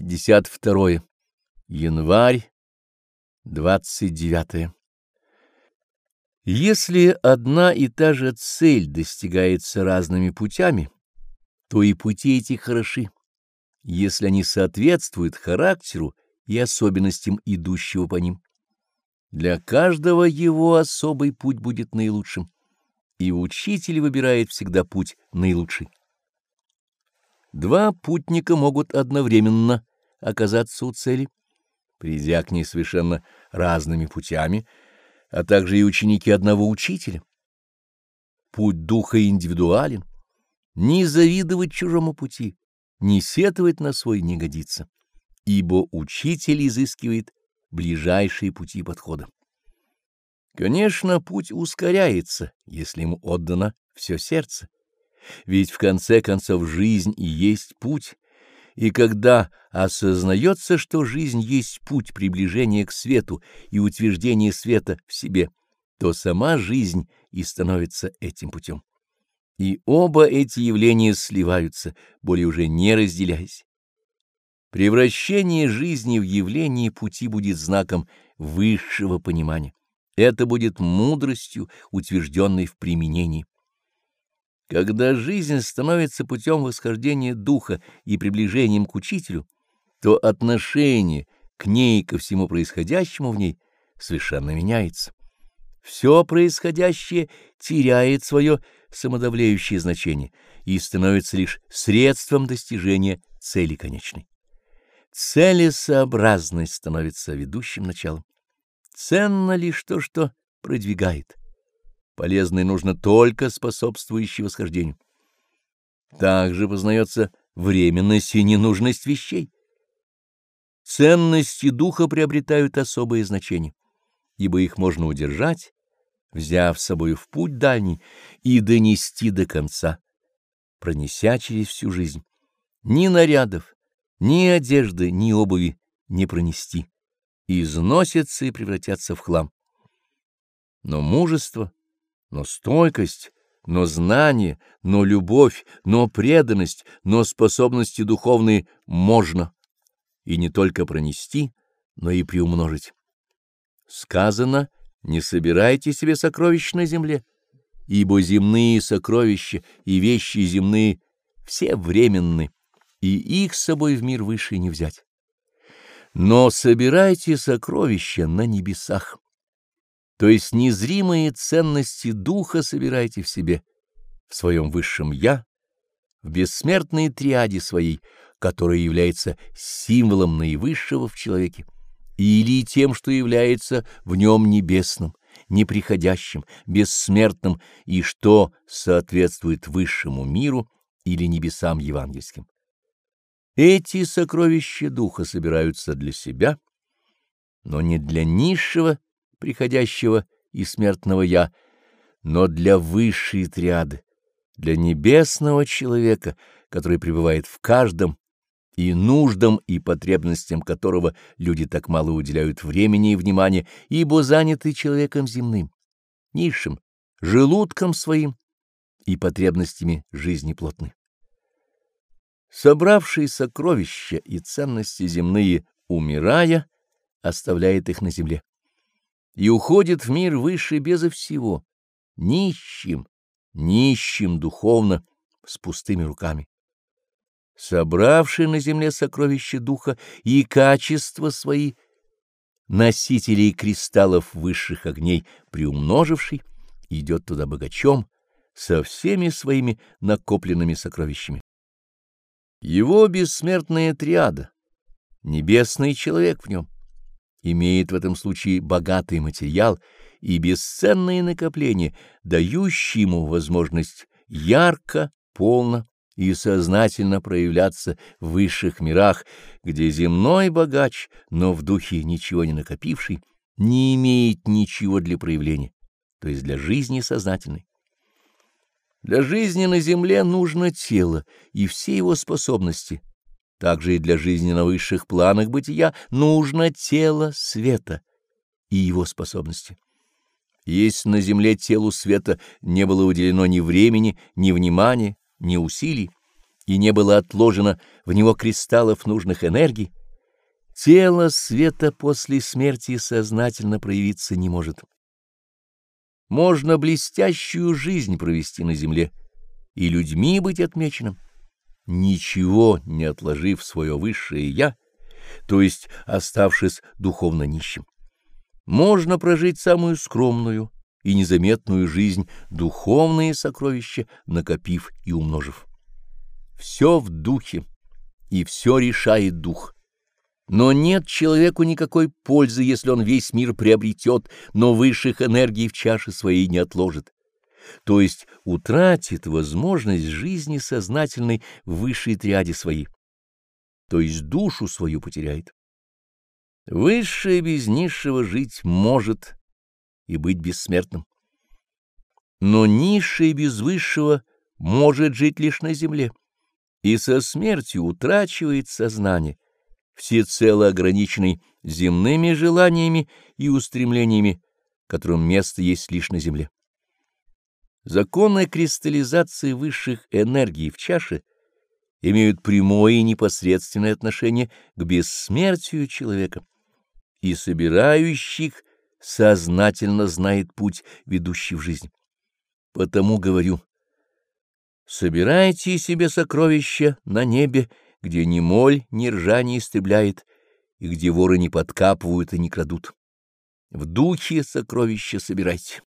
52. Январь, 29. Если одна и та же цель достигается разными путями, то и пути эти хороши, если они соответствуют характеру и особенностям идущего по ним. Для каждого его особый путь будет наилучшим, и учитель выбирает всегда путь наилучший. Два путника могут одновременно оказаться у цели, придя к ней совершенно разными путями, а также и ученики одного учителя. Путь духа индивидуален. Не завидовать чужому пути, не сетовать на свой не годится, ибо учитель изыскивает ближайшие пути подхода. Конечно, путь ускоряется, если ему отдано все сердце, ведь в конце концов жизнь и есть путь, и когда осознается, что жизнь есть путь приближения к свету и утверждения света в себе, то сама жизнь и становится этим путем. И оба эти явления сливаются, более уже не разделяясь. Превращение жизни в явление пути будет знаком высшего понимания. Это будет мудростью, утвержденной в применении. Когда жизнь становится путем восхождения духа и приближением к учителю, то отношение к ней и ко всему происходящему в ней совершенно меняется. Все происходящее теряет свое самодавляющее значение и становится лишь средством достижения цели конечной. Целесообразность становится ведущим началом. Ценно лишь то, что продвигает полезное нужно только способствующее восхождению. Также познается временность и ненужность вещей. Ценности духа приобретают особое значение, ибо их можно удержать, взяв с собой в путь дальний и донести до конца, пронеся через всю жизнь. Ни нарядов, ни одежды, ни обуви не пронести, износятся и превратятся в хлам. Но мужество — но стойкость, но знание, но любовь, но преданность, но способности духовные можно и не только пронести, но и приумножить. Сказано, не собирайте себе сокровищ на земле, ибо земные сокровища и вещи земные все временны, и их с собой в мир выше не взять. Но собирайте сокровища на небесах то есть незримые ценности духа собирайте в себе, в своем высшем «я», в бессмертной триаде своей, которая является символом наивысшего в человеке, или тем, что является в нем небесным, неприходящим, бессмертным и что соответствует высшему миру или небесам евангельским. Эти сокровища духа собираются для себя, но не для низшего приходящего и смертного «я», но для высшей триады, для небесного человека, который пребывает в каждом, и нуждам и потребностям которого люди так мало уделяют времени и внимания, ибо заняты человеком земным, низшим, желудком своим и потребностями жизни плотной. Собравший сокровища и ценности земные, умирая, оставляет их на земле и уходит в мир выше безо всего, нищим, нищим духовно, с пустыми руками. Собравший на земле сокровища духа и качества свои, носителей кристаллов высших огней, приумноживший, идет туда богачом со всеми своими накопленными сокровищами. Его бессмертная триада, небесный человек в нем — имеет в этом случае богатый материал и бесценные накопления, дающие ему возможность ярко, полно и сознательно проявляться в высших мирах, где земной богач, но в духе ничего не накопивший, не имеет ничего для проявления, то есть для жизни сознательной. Для жизни на земле нужно тело и все его способности — также и для жизни на высших планах бытия нужно тело света и его способности. Если на земле телу света не было уделено ни времени, ни внимания, ни усилий, и не было отложено в него кристаллов нужных энергий, тело света после смерти сознательно проявиться не может. Можно блестящую жизнь провести на земле и людьми быть отмеченным, ничего не отложив свое высшее «я», то есть оставшись духовно нищим. Можно прожить самую скромную и незаметную жизнь, духовные сокровища накопив и умножив. Все в духе, и все решает дух. Но нет человеку никакой пользы, если он весь мир приобретет, но высших энергий в чаше своей не отложит. То есть утратит возможность жизни сознательной в высшей триаде своей. То есть душу свою потеряет. Высшее без низшего жить может и быть бессмертным. Но низшее без высшего может жить лишь на земле, и со смертью утрачивает сознание, всецело ограниченный земными желаниями и устремлениями, которым место есть лишь на земле. Законы кристаллизации высших энергий в чаше имеют прямое и непосредственное отношение к бессмертию человека, и собирающих сознательно знает путь, ведущий в жизнь. Потому говорю, собирайте себе сокровища на небе, где ни моль, ни ржа не истребляет, и где воры не подкапывают и не крадут. В духе сокровища собирайте.